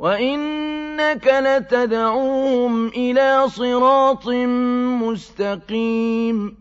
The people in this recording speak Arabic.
وَإِنَّكَ لَتَدْعُوهُمْ إِلَىٰ صِرَاطٍ مُّسْتَقِيمٍ